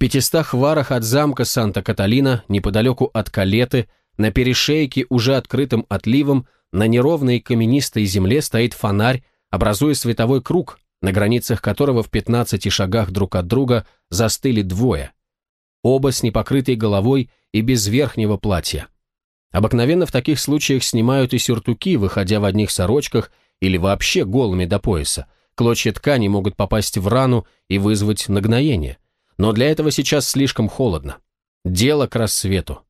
пятистах варах от замка Санта-Каталина, неподалеку от Калеты, на перешейке, уже открытым отливом, на неровной каменистой земле стоит фонарь, образуя световой круг, на границах которого в 15 шагах друг от друга застыли двое. Оба с непокрытой головой и без верхнего платья. Обыкновенно в таких случаях снимают и сюртуки, выходя в одних сорочках или вообще голыми до пояса. Клочья ткани могут попасть в рану и вызвать нагноение. Но для этого сейчас слишком холодно. Дело к рассвету.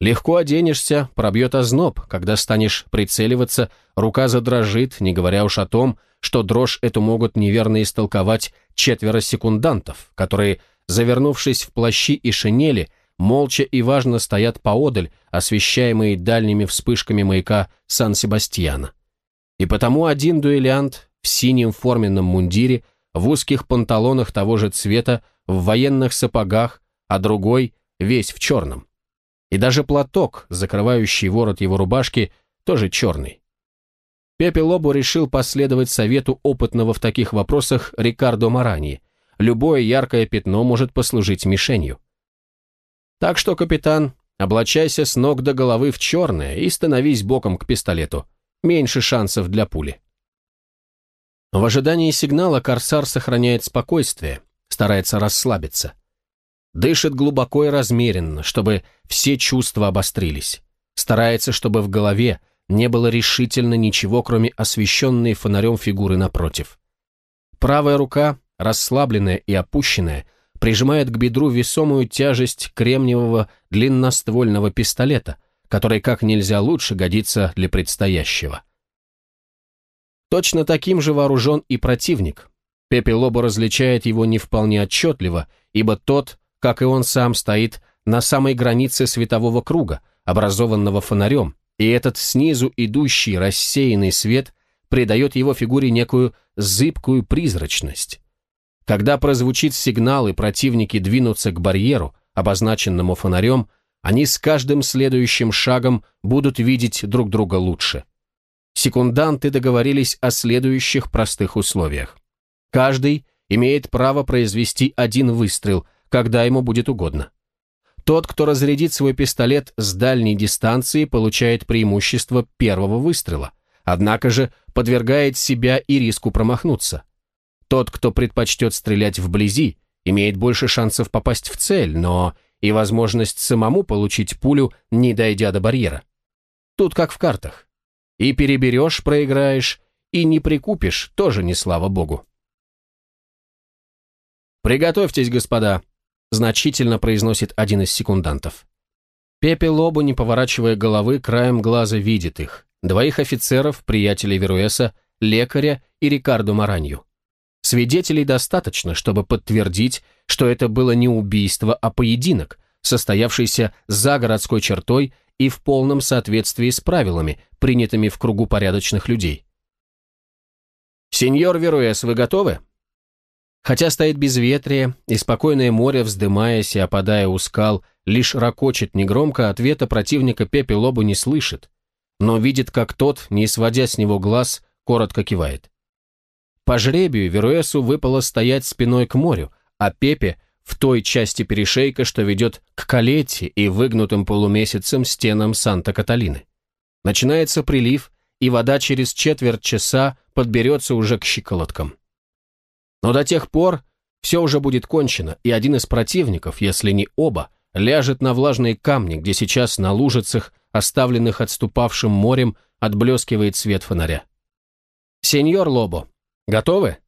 Легко оденешься, пробьет озноб, когда станешь прицеливаться, рука задрожит, не говоря уж о том, что дрожь эту могут неверно истолковать четверо секундантов, которые, завернувшись в плащи и шинели, молча и важно стоят поодаль, освещаемые дальними вспышками маяка Сан-Себастьяна. И потому один дуэлянт в синем форменном мундире, в узких панталонах того же цвета, в военных сапогах, а другой весь в черном. И даже платок, закрывающий ворот его рубашки, тоже черный. Пепе Лобо решил последовать совету опытного в таких вопросах Рикардо Марани. Любое яркое пятно может послужить мишенью. Так что, капитан, облачайся с ног до головы в черное и становись боком к пистолету. Меньше шансов для пули. В ожидании сигнала Корсар сохраняет спокойствие, старается расслабиться. Дышит глубоко и размеренно, чтобы все чувства обострились. Старается, чтобы в голове не было решительно ничего, кроме освещенной фонарем фигуры напротив. Правая рука, расслабленная и опущенная, прижимает к бедру весомую тяжесть кремниевого длинноствольного пистолета, который как нельзя лучше годится для предстоящего. Точно таким же вооружен и противник. Пепе Лобо различает его не вполне отчетливо, ибо тот как и он сам, стоит на самой границе светового круга, образованного фонарем, и этот снизу идущий рассеянный свет придает его фигуре некую зыбкую призрачность. Когда прозвучит сигнал и противники двинутся к барьеру, обозначенному фонарем, они с каждым следующим шагом будут видеть друг друга лучше. Секунданты договорились о следующих простых условиях. Каждый имеет право произвести один выстрел – когда ему будет угодно. Тот, кто разрядит свой пистолет с дальней дистанции, получает преимущество первого выстрела, однако же подвергает себя и риску промахнуться. Тот, кто предпочтет стрелять вблизи, имеет больше шансов попасть в цель, но и возможность самому получить пулю, не дойдя до барьера. Тут как в картах. И переберешь, проиграешь, и не прикупишь, тоже не слава богу. «Приготовьтесь, господа», значительно произносит один из секундантов. Пепе Лобу, не поворачивая головы, краем глаза видит их. Двоих офицеров, приятелей Веруэса, лекаря и Рикардо Маранью. Свидетелей достаточно, чтобы подтвердить, что это было не убийство, а поединок, состоявшийся за городской чертой и в полном соответствии с правилами, принятыми в кругу порядочных людей. «Сеньор Веруэс, вы готовы?» Хотя стоит безветрие, и спокойное море, вздымаясь и опадая у скал, лишь ракочет негромко, ответа противника Пепе Лобу не слышит, но видит, как тот, не сводя с него глаз, коротко кивает. По жребию Веруэсу выпало стоять спиной к морю, а Пепе в той части перешейка, что ведет к Калете и выгнутым полумесяцем стенам Санта-Каталины. Начинается прилив, и вода через четверть часа подберется уже к щиколоткам. Но до тех пор все уже будет кончено, и один из противников, если не оба, ляжет на влажные камни, где сейчас на лужицах, оставленных отступавшим морем, отблескивает свет фонаря. «Сеньор Лобо, готовы?»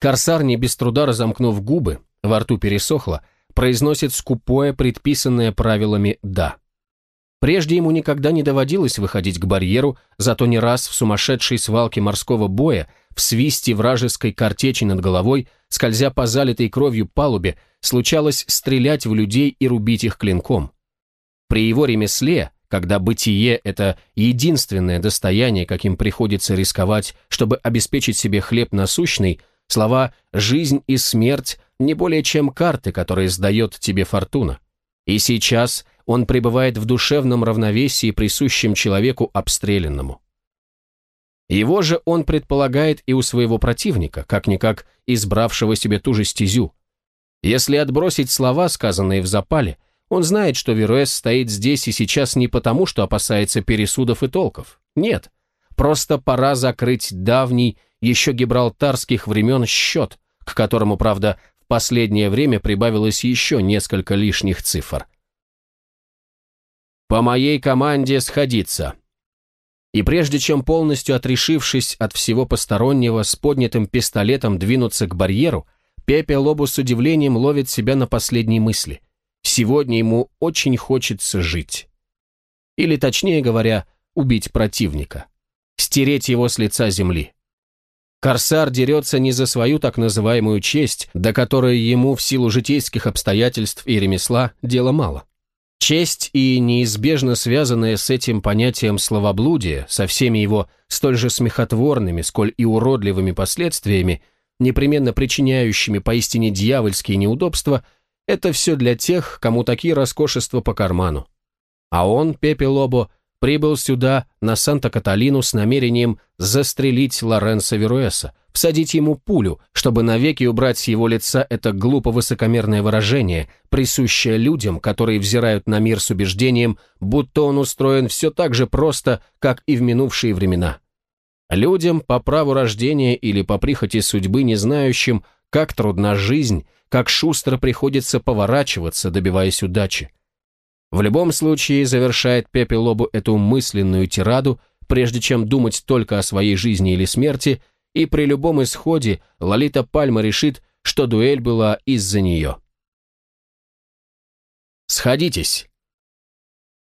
Корсар, не без труда разомкнув губы, во рту пересохло, произносит скупое, предписанное правилами «да». Прежде ему никогда не доводилось выходить к барьеру, зато не раз в сумасшедшей свалке морского боя в свисте вражеской картечи над головой, скользя по залитой кровью палубе, случалось стрелять в людей и рубить их клинком. При его ремесле, когда бытие – это единственное достояние, каким приходится рисковать, чтобы обеспечить себе хлеб насущный, слова «жизнь» и «смерть» не более чем карты, которые сдает тебе фортуна. И сейчас он пребывает в душевном равновесии, присущем человеку обстрелянному. Его же он предполагает и у своего противника, как-никак избравшего себе ту же стезю. Если отбросить слова, сказанные в запале, он знает, что Веруэс стоит здесь и сейчас не потому, что опасается пересудов и толков. Нет, просто пора закрыть давний, еще гибралтарских времен счет, к которому, правда, в последнее время прибавилось еще несколько лишних цифр. «По моей команде сходиться», и прежде чем полностью отрешившись от всего постороннего, с поднятым пистолетом двинуться к барьеру, Пепе Лобу с удивлением ловит себя на последней мысли. Сегодня ему очень хочется жить. Или, точнее говоря, убить противника. Стереть его с лица земли. Корсар дерется не за свою так называемую честь, до которой ему в силу житейских обстоятельств и ремесла дело мало. Честь и неизбежно связанное с этим понятием словоблудие, со всеми его столь же смехотворными, сколь и уродливыми последствиями, непременно причиняющими поистине дьявольские неудобства, это все для тех, кому такие роскошества по карману. А он, Пепе Лобо, прибыл сюда, на Санта-Каталину, с намерением застрелить Лоренцо Веруэса, всадить ему пулю, чтобы навеки убрать с его лица это глупо-высокомерное выражение, присущее людям, которые взирают на мир с убеждением, будто он устроен все так же просто, как и в минувшие времена. Людям по праву рождения или по прихоти судьбы, не знающим, как трудна жизнь, как шустро приходится поворачиваться, добиваясь удачи. В любом случае, завершает Пепе Лобу эту мысленную тираду, прежде чем думать только о своей жизни или смерти, и при любом исходе Лолита Пальма решит, что дуэль была из-за нее. «Сходитесь!»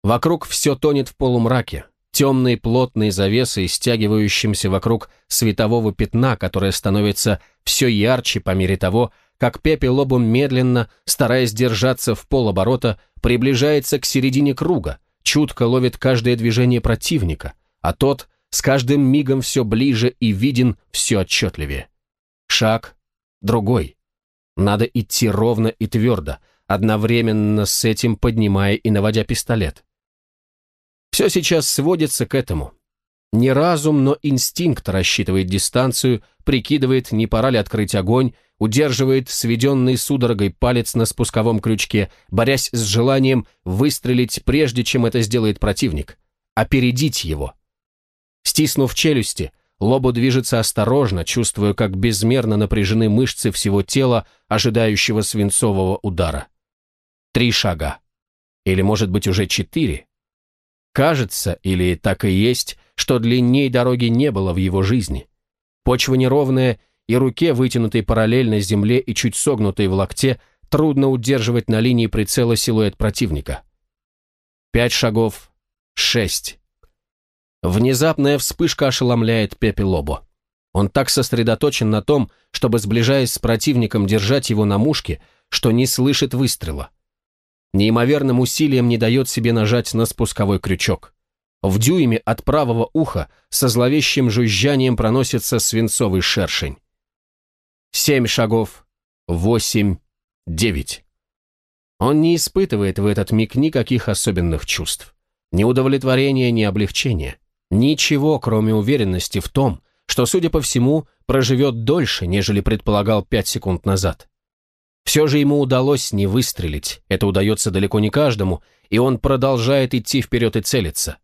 Вокруг все тонет в полумраке, темной плотной завесой, стягивающимся вокруг светового пятна, которое становится все ярче по мере того, как Пепе Лобу медленно, стараясь держаться в полоборота, приближается к середине круга, чутко ловит каждое движение противника, а тот с каждым мигом все ближе и виден все отчетливее. Шаг, другой. Надо идти ровно и твердо, одновременно с этим поднимая и наводя пистолет. Все сейчас сводится к этому. Не разум, но инстинкт рассчитывает дистанцию, прикидывает, не пора ли открыть огонь, удерживает сведенный судорогой палец на спусковом крючке, борясь с желанием выстрелить прежде, чем это сделает противник, опередить его. Стиснув челюсти, Лобо движется осторожно, чувствуя, как безмерно напряжены мышцы всего тела, ожидающего свинцового удара. Три шага. Или, может быть, уже четыре. Кажется, или так и есть, что длинней дороги не было в его жизни. Почва неровная и руке, вытянутой параллельно земле и чуть согнутой в локте, трудно удерживать на линии прицела силуэт противника. Пять шагов. Шесть. Внезапная вспышка ошеломляет Пепе Лобо. Он так сосредоточен на том, чтобы, сближаясь с противником, держать его на мушке, что не слышит выстрела. Неимоверным усилием не дает себе нажать на спусковой крючок. В дюйме от правого уха со зловещим жужжанием проносится свинцовый шершень. Семь шагов. Восемь. Девять. Он не испытывает в этот миг никаких особенных чувств. Ни удовлетворения, ни облегчения. Ничего, кроме уверенности в том, что, судя по всему, проживет дольше, нежели предполагал пять секунд назад. Все же ему удалось не выстрелить, это удается далеко не каждому, и он продолжает идти вперед и целиться.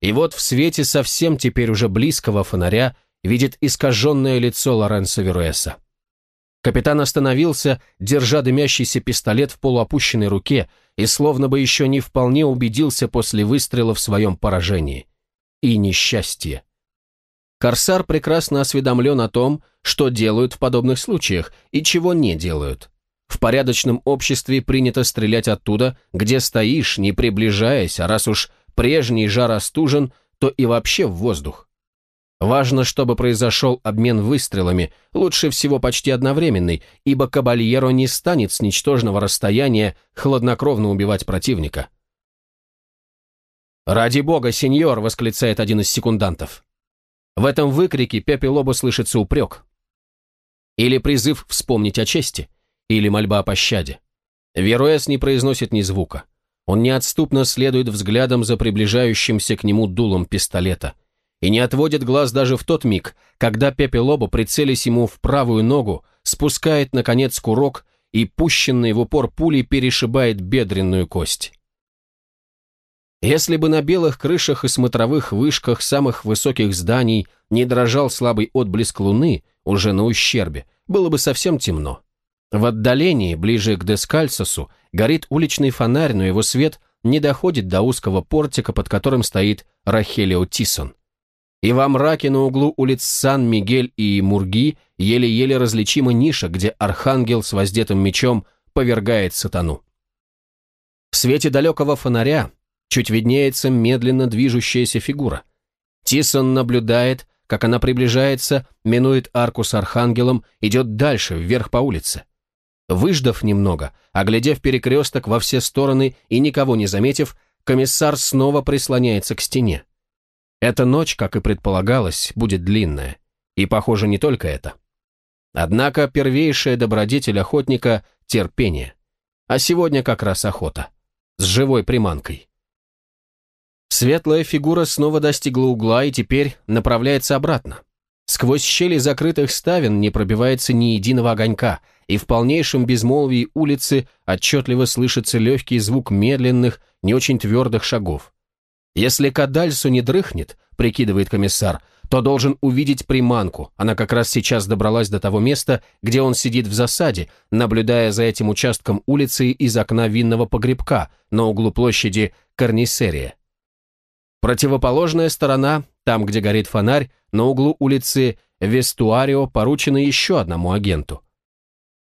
И вот в свете совсем теперь уже близкого фонаря видит искаженное лицо Лоренцо Веруэса. Капитан остановился, держа дымящийся пистолет в полуопущенной руке, и словно бы еще не вполне убедился после выстрела в своем поражении. И несчастье. Корсар прекрасно осведомлен о том, что делают в подобных случаях и чего не делают. В порядочном обществе принято стрелять оттуда, где стоишь, не приближаясь, а раз уж прежний жар остужен, то и вообще в воздух. Важно, чтобы произошел обмен выстрелами, лучше всего почти одновременный, ибо кабальеро не станет с ничтожного расстояния хладнокровно убивать противника. «Ради бога, сеньор!» — восклицает один из секундантов. В этом выкрике Пепе Лобо слышится упрек. Или призыв вспомнить о чести, или мольба о пощаде. Веруэс не произносит ни звука. Он неотступно следует взглядом за приближающимся к нему дулом пистолета — и не отводит глаз даже в тот миг, когда Пепе Лобо, прицелись ему в правую ногу, спускает, наконец, курок и пущенный в упор пули перешибает бедренную кость. Если бы на белых крышах и смотровых вышках самых высоких зданий не дрожал слабый отблеск луны, уже на ущербе, было бы совсем темно. В отдалении, ближе к Дескальсосу, горит уличный фонарь, но его свет не доходит до узкого портика, под которым стоит Рахелио Тисон. И во мраке на углу улиц Сан-Мигель и Мурги еле-еле различима ниша, где архангел с воздетым мечом повергает сатану. В свете далекого фонаря чуть виднеется медленно движущаяся фигура. Тисон наблюдает, как она приближается, минует арку с архангелом, идет дальше, вверх по улице. Выждав немного, оглядев перекресток во все стороны и никого не заметив, комиссар снова прислоняется к стене. Эта ночь, как и предполагалось, будет длинная. И, похоже, не только это. Однако первейшая добродетель охотника – терпение. А сегодня как раз охота. С живой приманкой. Светлая фигура снова достигла угла и теперь направляется обратно. Сквозь щели закрытых ставен не пробивается ни единого огонька, и в полнейшем безмолвии улицы отчетливо слышится легкий звук медленных, не очень твердых шагов. Если Кадальсу не дрыхнет, прикидывает комиссар, то должен увидеть приманку. Она как раз сейчас добралась до того места, где он сидит в засаде, наблюдая за этим участком улицы из окна винного погребка на углу площади Карнисерия. Противоположная сторона, там, где горит фонарь, на углу улицы Вестуарио поручена еще одному агенту.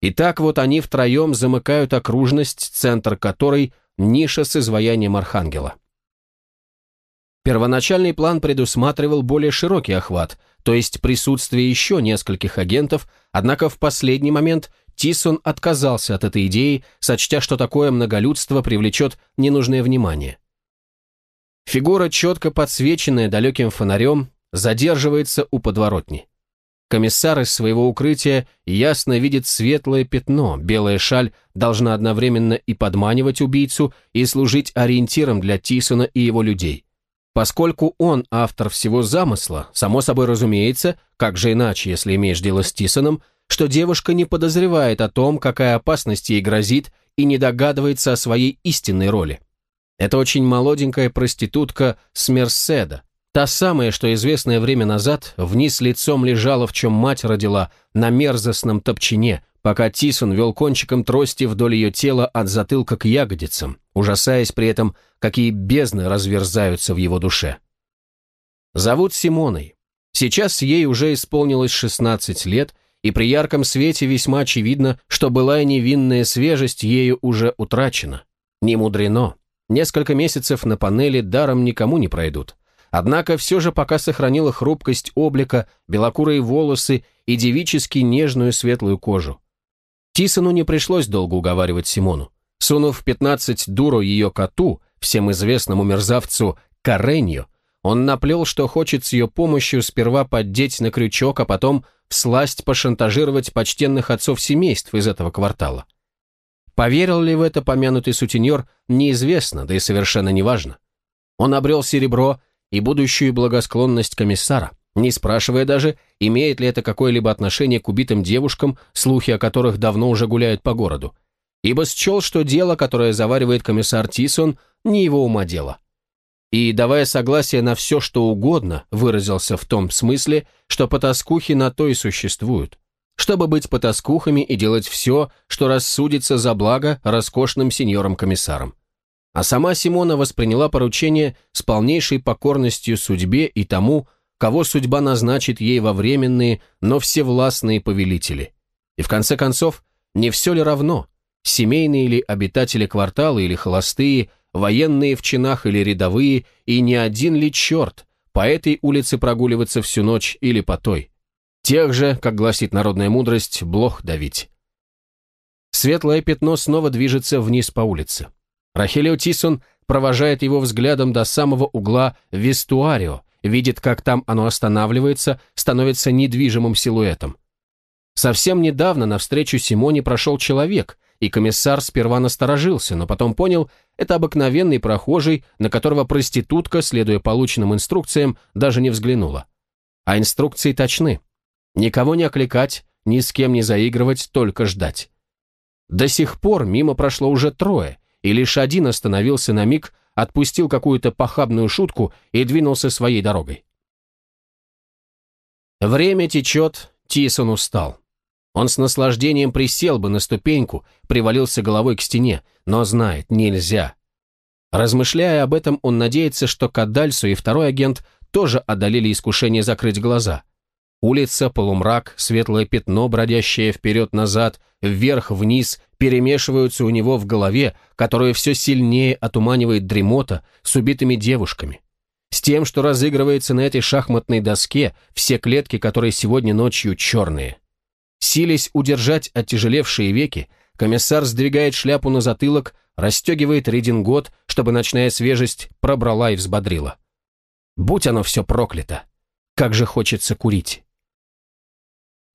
И так вот они втроем замыкают окружность, центр которой – ниша с изваянием архангела. Первоначальный план предусматривал более широкий охват, то есть присутствие еще нескольких агентов, однако в последний момент Тисон отказался от этой идеи, сочтя, что такое многолюдство привлечет ненужное внимание. Фигура, четко подсвеченная далеким фонарем, задерживается у подворотни. Комиссар из своего укрытия ясно видит светлое пятно, белая шаль должна одновременно и подманивать убийцу, и служить ориентиром для Тисона и его людей. Поскольку он автор всего замысла, само собой разумеется, как же иначе, если имеешь дело с Тисоном, что девушка не подозревает о том, какая опасность ей грозит, и не догадывается о своей истинной роли. Это очень молоденькая проститутка с Мерседа, та самая, что известное время назад вниз лицом лежала, в чем мать родила, на мерзостном топчине, пока Тисон вел кончиком трости вдоль ее тела от затылка к ягодицам, ужасаясь при этом, какие бездны разверзаются в его душе. Зовут Симоной. Сейчас ей уже исполнилось 16 лет, и при ярком свете весьма очевидно, что былая невинная свежесть ею уже утрачена. Не мудрено. Несколько месяцев на панели даром никому не пройдут. Однако все же пока сохранила хрупкость облика, белокурые волосы и девически нежную светлую кожу. Тисону не пришлось долго уговаривать Симону. Сунув 15 дуру ее коту, всем известному мерзавцу Каренью, он наплел, что хочет с ее помощью сперва поддеть на крючок, а потом всласть пошантажировать почтенных отцов семейств из этого квартала. Поверил ли в это помянутый сутенер, неизвестно, да и совершенно неважно. Он обрел серебро и будущую благосклонность комиссара, не спрашивая даже, имеет ли это какое-либо отношение к убитым девушкам, слухи о которых давно уже гуляют по городу. Ибо счел, что дело, которое заваривает комиссар Тисон, не его ума дело. И, давая согласие на все, что угодно, выразился в том смысле, что потаскухи на то и существуют. Чтобы быть потаскухами и делать все, что рассудится за благо роскошным сеньорам-комиссарам. А сама Симона восприняла поручение с полнейшей покорностью судьбе и тому, кого судьба назначит ей во временные, но всевластные повелители. И в конце концов, не все ли равно, семейные ли обитатели квартала или холостые, военные в чинах или рядовые, и не один ли черт по этой улице прогуливаться всю ночь или по той. Тех же, как гласит народная мудрость, блох давить. Светлое пятно снова движется вниз по улице. Рахелио Тисон провожает его взглядом до самого угла Вестуарио, видит, как там оно останавливается, становится недвижимым силуэтом. Совсем недавно навстречу Симоне прошел человек, и комиссар сперва насторожился, но потом понял, это обыкновенный прохожий, на которого проститутка, следуя полученным инструкциям, даже не взглянула. А инструкции точны. Никого не окликать, ни с кем не заигрывать, только ждать. До сих пор мимо прошло уже трое, и лишь один остановился на миг, отпустил какую-то похабную шутку и двинулся своей дорогой. Время течет, Тисон устал. Он с наслаждением присел бы на ступеньку, привалился головой к стене, но знает, нельзя. Размышляя об этом, он надеется, что Кадальсу и второй агент тоже одолели искушение закрыть глаза. Улица, полумрак, светлое пятно, бродящее вперед-назад, вверх-вниз, перемешиваются у него в голове, которая все сильнее отуманивает дремота с убитыми девушками. С тем, что разыгрывается на этой шахматной доске, все клетки, которые сегодня ночью черные. Силясь удержать оттяжелевшие веки, комиссар сдвигает шляпу на затылок, расстегивает редингот, чтобы ночная свежесть пробрала и взбодрила. Будь оно все проклято! Как же хочется курить!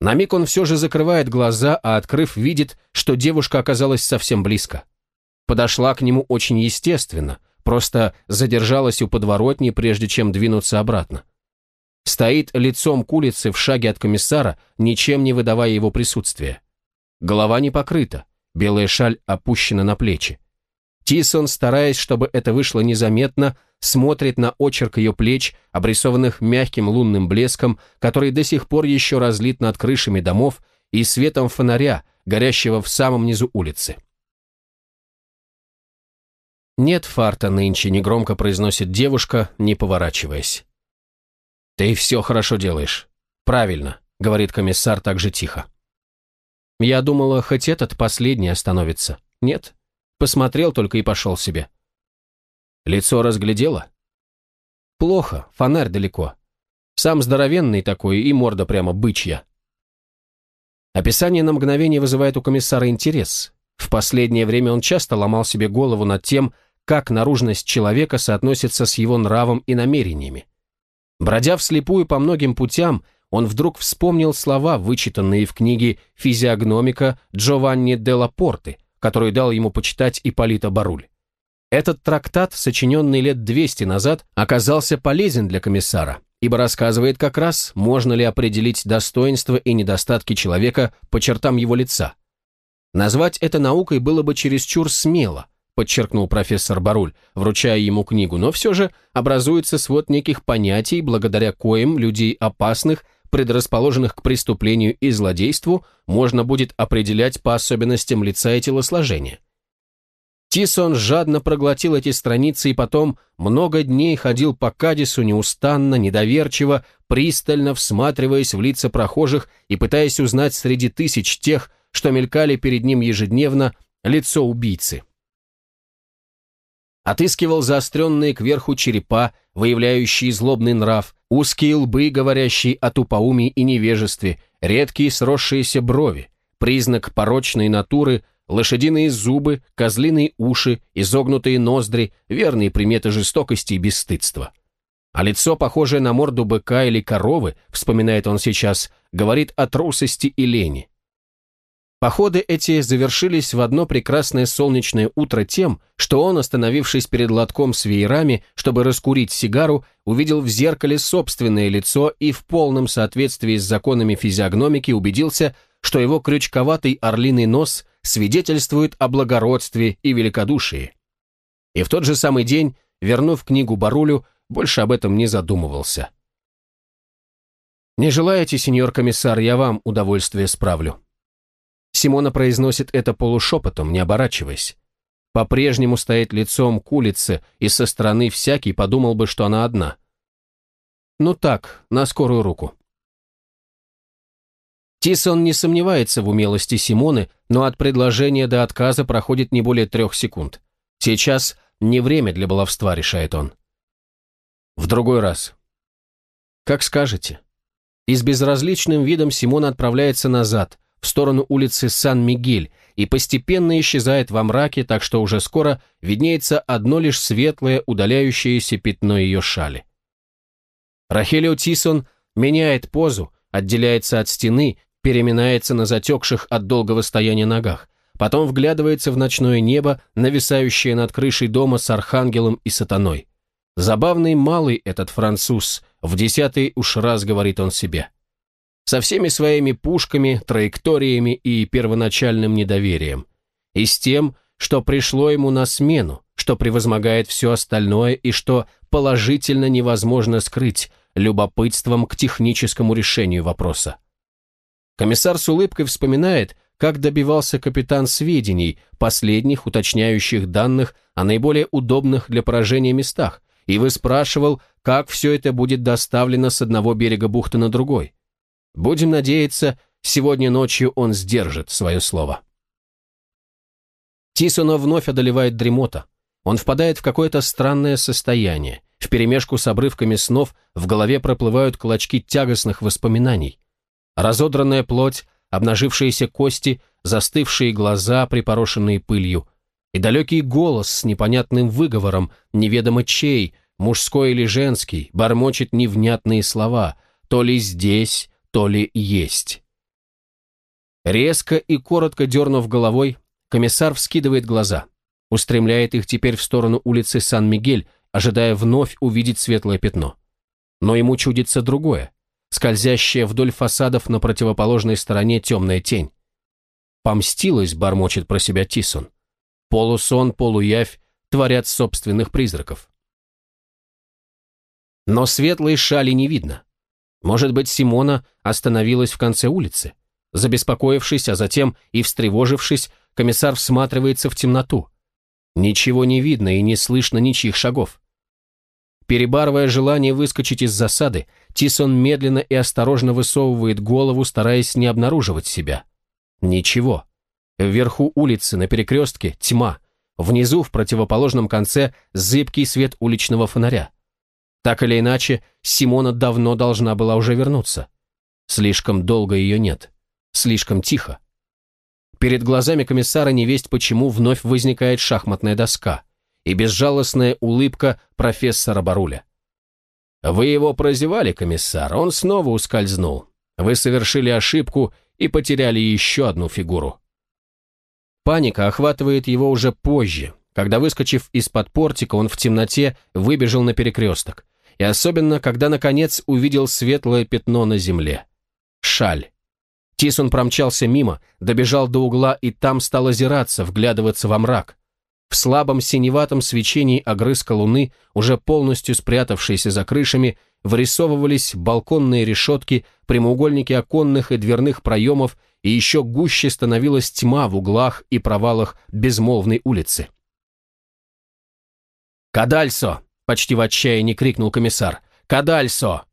На миг он все же закрывает глаза, а открыв, видит, что девушка оказалась совсем близко. Подошла к нему очень естественно, просто задержалась у подворотни, прежде чем двинуться обратно. Стоит лицом к улице в шаге от комиссара, ничем не выдавая его присутствия. Голова не покрыта, белая шаль опущена на плечи. Тисон, стараясь, чтобы это вышло незаметно, смотрит на очерк ее плеч, обрисованных мягким лунным блеском, который до сих пор еще разлит над крышами домов и светом фонаря, горящего в самом низу улицы. «Нет фарта нынче», — негромко произносит девушка, не поворачиваясь. «Ты все хорошо делаешь. Правильно», — говорит комиссар так же тихо. «Я думала, хоть этот последний остановится. Нет, посмотрел только и пошел себе». Лицо разглядела? Плохо, фонарь далеко. Сам здоровенный такой и морда прямо бычья. Описание на мгновение вызывает у комиссара интерес. В последнее время он часто ломал себе голову над тем, как наружность человека соотносится с его нравом и намерениями. Бродя вслепую по многим путям, он вдруг вспомнил слова, вычитанные в книге «Физиогномика» Джованни де Лапорты, который дал ему почитать Ипполита Баруль. Этот трактат, сочиненный лет 200 назад, оказался полезен для комиссара, ибо рассказывает как раз, можно ли определить достоинства и недостатки человека по чертам его лица. Назвать это наукой было бы чересчур смело, подчеркнул профессор Баруль, вручая ему книгу, но все же образуется свод неких понятий, благодаря коим людей опасных, предрасположенных к преступлению и злодейству, можно будет определять по особенностям лица и телосложения. Тисон жадно проглотил эти страницы и потом много дней ходил по Кадису неустанно, недоверчиво, пристально всматриваясь в лица прохожих и пытаясь узнать среди тысяч тех, что мелькали перед ним ежедневно, лицо убийцы. Отыскивал заостренные кверху черепа, выявляющие злобный нрав, узкие лбы, говорящие о тупоумии и невежестве, редкие сросшиеся брови, признак порочной натуры – лошадиные зубы, козлиные уши, изогнутые ноздри, верные приметы жестокости и бесстыдства. А лицо, похожее на морду быка или коровы, вспоминает он сейчас, говорит о трусости и лени. Походы эти завершились в одно прекрасное солнечное утро тем, что он, остановившись перед лотком с веерами, чтобы раскурить сигару, увидел в зеркале собственное лицо и в полном соответствии с законами физиогномики убедился, что его крючковатый орлиный нос свидетельствует о благородстве и великодушии. И в тот же самый день, вернув книгу Барулю, больше об этом не задумывался. «Не желаете, сеньор комиссар, я вам удовольствие справлю». Симона произносит это полушепотом, не оборачиваясь. По-прежнему стоит лицом к улице, и со стороны всякий подумал бы, что она одна. Ну так, на скорую руку. Тисон не сомневается в умелости Симоны, но от предложения до отказа проходит не более трех секунд. Сейчас не время для баловства, решает он. В другой раз. Как скажете. И с безразличным видом Симона отправляется назад, в сторону улицы Сан-Мигель, и постепенно исчезает во мраке, так что уже скоро виднеется одно лишь светлое, удаляющееся пятно ее шали. Рахелио Тисон меняет позу, отделяется от стены переминается на затекших от долгого стояния ногах, потом вглядывается в ночное небо, нависающее над крышей дома с архангелом и сатаной. Забавный малый этот француз, в десятый уж раз говорит он себе. Со всеми своими пушками, траекториями и первоначальным недоверием. и с тем, что пришло ему на смену, что превозмогает все остальное и что положительно невозможно скрыть любопытством к техническому решению вопроса. Комиссар с улыбкой вспоминает, как добивался капитан сведений, последних уточняющих данных о наиболее удобных для поражения местах, и выспрашивал, как все это будет доставлено с одного берега бухты на другой. Будем надеяться, сегодня ночью он сдержит свое слово. Тисона вновь одолевает дремота. Он впадает в какое-то странное состояние. Вперемешку с обрывками снов в голове проплывают клочки тягостных воспоминаний. Разодранная плоть, обнажившиеся кости, застывшие глаза, припорошенные пылью, и далекий голос с непонятным выговором, неведомо чей, мужской или женский, бормочет невнятные слова, то ли здесь, то ли есть. Резко и коротко дернув головой, комиссар вскидывает глаза, устремляет их теперь в сторону улицы Сан-Мигель, ожидая вновь увидеть светлое пятно. Но ему чудится другое, скользящая вдоль фасадов на противоположной стороне темная тень. «Помстилась», — бормочет про себя Тисон. Полусон, полуявь творят собственных призраков. Но светлой шали не видно. Может быть, Симона остановилась в конце улицы. Забеспокоившись, а затем и встревожившись, комиссар всматривается в темноту. Ничего не видно и не слышно ничьих шагов. Перебарывая желание выскочить из засады, Тисон медленно и осторожно высовывает голову, стараясь не обнаруживать себя. Ничего. Вверху улицы, на перекрестке, тьма. Внизу, в противоположном конце, зыбкий свет уличного фонаря. Так или иначе, Симона давно должна была уже вернуться. Слишком долго ее нет. Слишком тихо. Перед глазами комиссара невесть почему вновь возникает шахматная доска и безжалостная улыбка профессора Баруля. «Вы его прозевали, комиссар, он снова ускользнул. Вы совершили ошибку и потеряли еще одну фигуру». Паника охватывает его уже позже, когда, выскочив из-под портика, он в темноте выбежал на перекресток, и особенно, когда, наконец, увидел светлое пятно на земле. Шаль. Тисон промчался мимо, добежал до угла и там стал озираться, вглядываться во мрак. В слабом синеватом свечении огрызка луны, уже полностью спрятавшейся за крышами, вырисовывались балконные решетки, прямоугольники оконных и дверных проемов, и еще гуще становилась тьма в углах и провалах безмолвной улицы. «Кадальсо!» — почти в отчаянии крикнул комиссар. «Кадальсо!»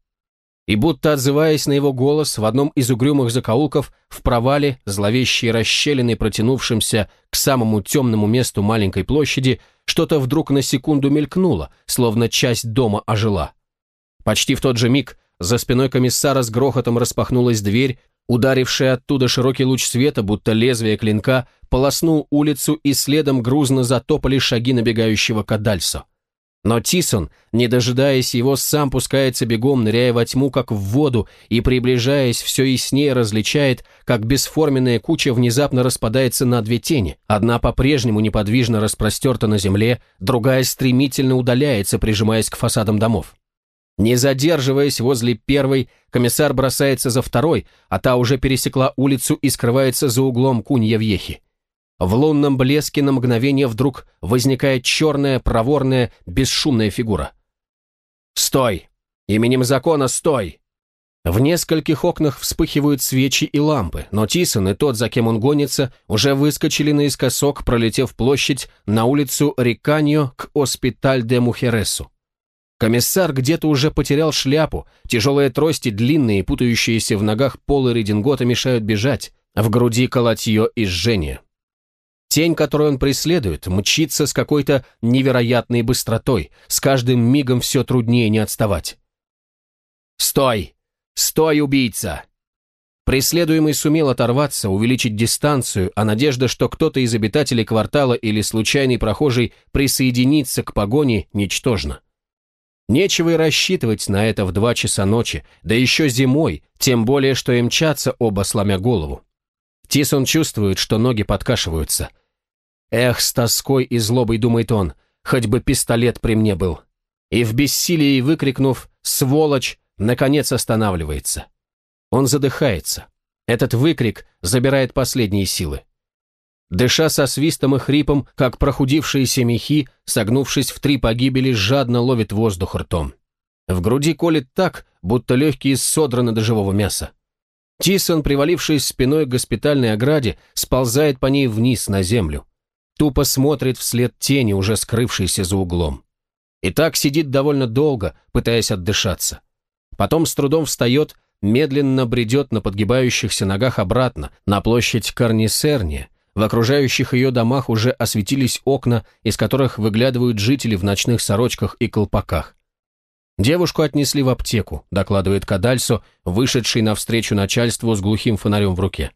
и будто отзываясь на его голос, в одном из угрюмых закоулков, в провале, зловещей расщелиной, протянувшемся к самому темному месту маленькой площади, что-то вдруг на секунду мелькнуло, словно часть дома ожила. Почти в тот же миг за спиной комиссара с грохотом распахнулась дверь, ударившая оттуда широкий луч света, будто лезвие клинка, полоснул улицу и следом грузно затопали шаги набегающего Кадальсо. Но Тисон, не дожидаясь его, сам пускается бегом, ныряя во тьму, как в воду, и, приближаясь, все яснее различает, как бесформенная куча внезапно распадается на две тени. Одна по-прежнему неподвижно распростерта на земле, другая стремительно удаляется, прижимаясь к фасадам домов. Не задерживаясь возле первой, комиссар бросается за второй, а та уже пересекла улицу и скрывается за углом Кунья-Вьехи. В лунном блеске на мгновение вдруг возникает черная, проворная, бесшумная фигура. «Стой! Именем закона стой!» В нескольких окнах вспыхивают свечи и лампы, но Тисон и тот, за кем он гонится, уже выскочили наискосок, пролетев площадь на улицу Риканьо к Оспиталь де Мухересу. Комиссар где-то уже потерял шляпу, тяжелые трости, длинные, путающиеся в ногах полы редингота мешают бежать, в груди колотье и жжение. Тень, которую он преследует, мчится с какой-то невероятной быстротой, с каждым мигом все труднее не отставать. «Стой! Стой, убийца!» Преследуемый сумел оторваться, увеличить дистанцию, а надежда, что кто-то из обитателей квартала или случайный прохожий присоединится к погоне, ничтожна. Нечего и рассчитывать на это в два часа ночи, да еще зимой, тем более, что и мчатся оба, сломя голову. Тисон чувствует, что ноги подкашиваются – Эх, с тоской и злобой думает он, хоть бы пистолет при мне был. И в бессилии выкрикнув «Сволочь!», наконец останавливается. Он задыхается. Этот выкрик забирает последние силы. Дыша со свистом и хрипом, как прохудившиеся мехи, согнувшись в три погибели, жадно ловит воздух ртом. В груди колет так, будто легкие содраны до живого мяса. Тисон, привалившись спиной к госпитальной ограде, сползает по ней вниз на землю. Тупо смотрит вслед тени, уже скрывшейся за углом. И так сидит довольно долго, пытаясь отдышаться. Потом с трудом встает, медленно бредет на подгибающихся ногах обратно, на площадь Карнисерния. В окружающих ее домах уже осветились окна, из которых выглядывают жители в ночных сорочках и колпаках. Девушку отнесли в аптеку, докладывает Кадальсо, вышедший навстречу начальству с глухим фонарем в руке.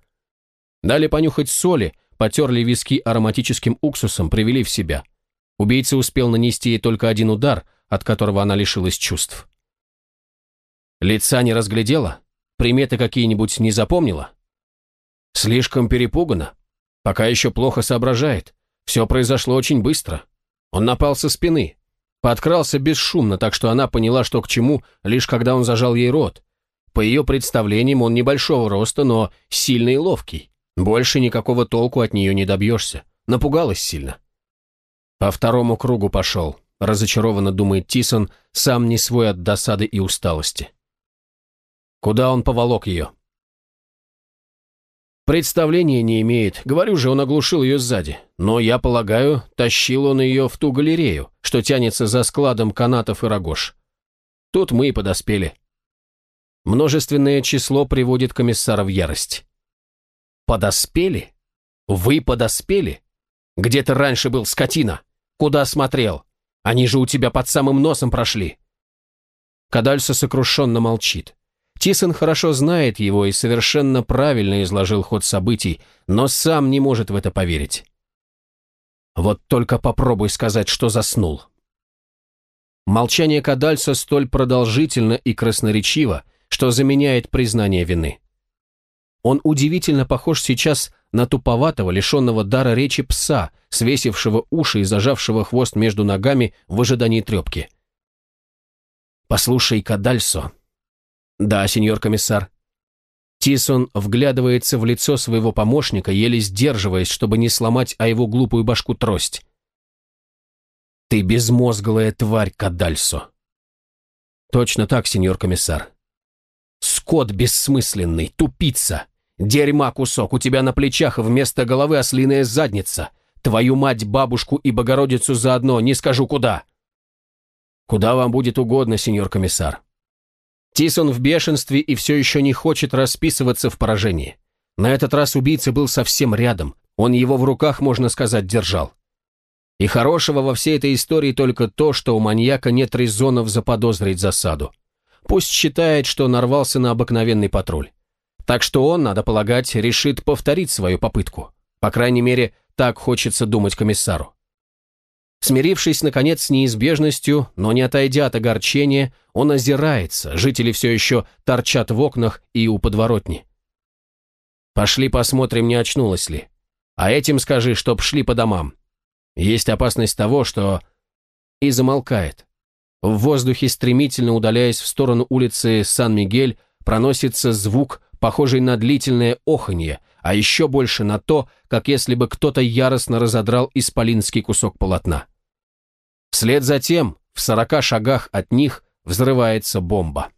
Дали понюхать соли, потерли виски ароматическим уксусом, привели в себя. Убийца успел нанести ей только один удар, от которого она лишилась чувств. Лица не разглядела? Приметы какие-нибудь не запомнила? Слишком перепугана? Пока еще плохо соображает. Все произошло очень быстро. Он напал со спины, Подкрался бесшумно, так что она поняла, что к чему, лишь когда он зажал ей рот. По ее представлениям, он небольшого роста, но сильный и ловкий. Больше никакого толку от нее не добьешься. Напугалась сильно. По второму кругу пошел, разочарованно думает Тисон, сам не свой от досады и усталости. Куда он поволок ее? Представления не имеет. Говорю же, он оглушил ее сзади. Но, я полагаю, тащил он ее в ту галерею, что тянется за складом канатов и рогож. Тут мы и подоспели. Множественное число приводит комиссара в ярость. Подоспели? Вы подоспели? Где ты раньше был, скотина? Куда смотрел? Они же у тебя под самым носом прошли. Кадальсо сокрушенно молчит. Тисон хорошо знает его и совершенно правильно изложил ход событий, но сам не может в это поверить. Вот только попробуй сказать, что заснул. Молчание Кадальса столь продолжительно и красноречиво, что заменяет признание вины. Он удивительно похож сейчас на туповатого, лишенного дара речи пса, свесившего уши и зажавшего хвост между ногами в ожидании трепки. «Послушай, Кадальсо», «Да, сеньор комиссар». Тисон вглядывается в лицо своего помощника, еле сдерживаясь, чтобы не сломать о его глупую башку трость. «Ты безмозглая тварь, Кадальсо». «Точно так, сеньор комиссар». «Скот бессмысленный, тупица. Дерьма кусок, у тебя на плечах вместо головы ослиная задница. Твою мать, бабушку и Богородицу заодно, не скажу куда». «Куда вам будет угодно, сеньор комиссар». Тисон в бешенстве и все еще не хочет расписываться в поражении. На этот раз убийца был совсем рядом, он его в руках, можно сказать, держал. И хорошего во всей этой истории только то, что у маньяка нет резонов заподозрить засаду. Пусть считает, что нарвался на обыкновенный патруль. Так что он, надо полагать, решит повторить свою попытку. По крайней мере, так хочется думать комиссару. Смирившись, наконец, с неизбежностью, но не отойдя от огорчения, он озирается, жители все еще торчат в окнах и у подворотни. «Пошли посмотрим, не очнулась ли. А этим скажи, чтоб шли по домам. Есть опасность того, что...» И замолкает. В воздухе, стремительно удаляясь в сторону улицы Сан-Мигель, проносится звук, похожий на длительное оханье, а еще больше на то, как если бы кто-то яростно разодрал исполинский кусок полотна. Вслед за тем, в сорока шагах от них, взрывается бомба.